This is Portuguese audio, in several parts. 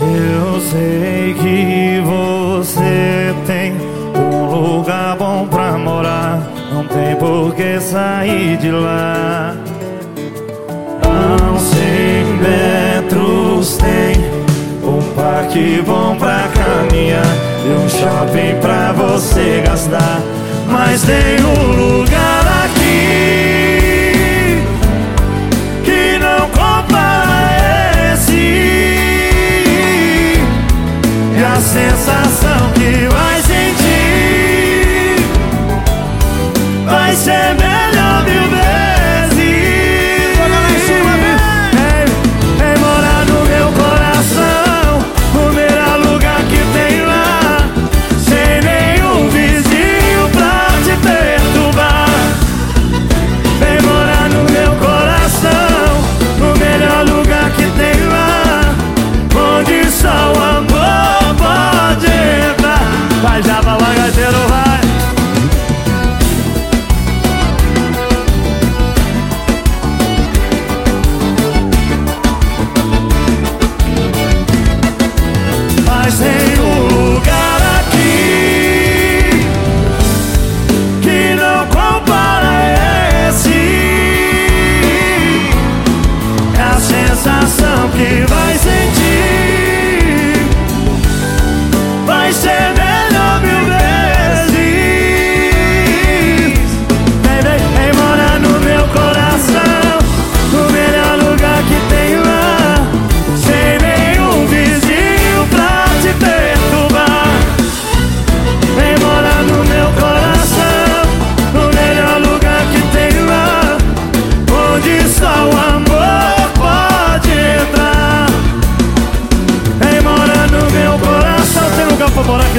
Eu sei que você tem um lugar bom pra morar. Não tem por que sair de lá. A uns 100 metros tem um parque bom pra caminhar e um shopping pra você gastar. Mas tem um lugar aqui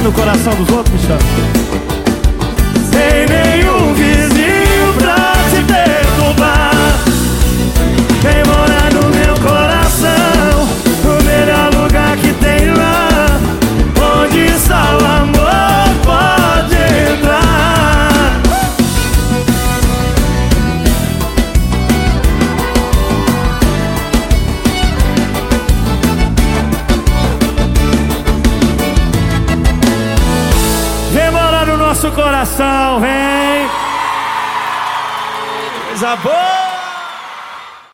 no coração dos outros, Michel? Nosso coração, vem! Coisa boa!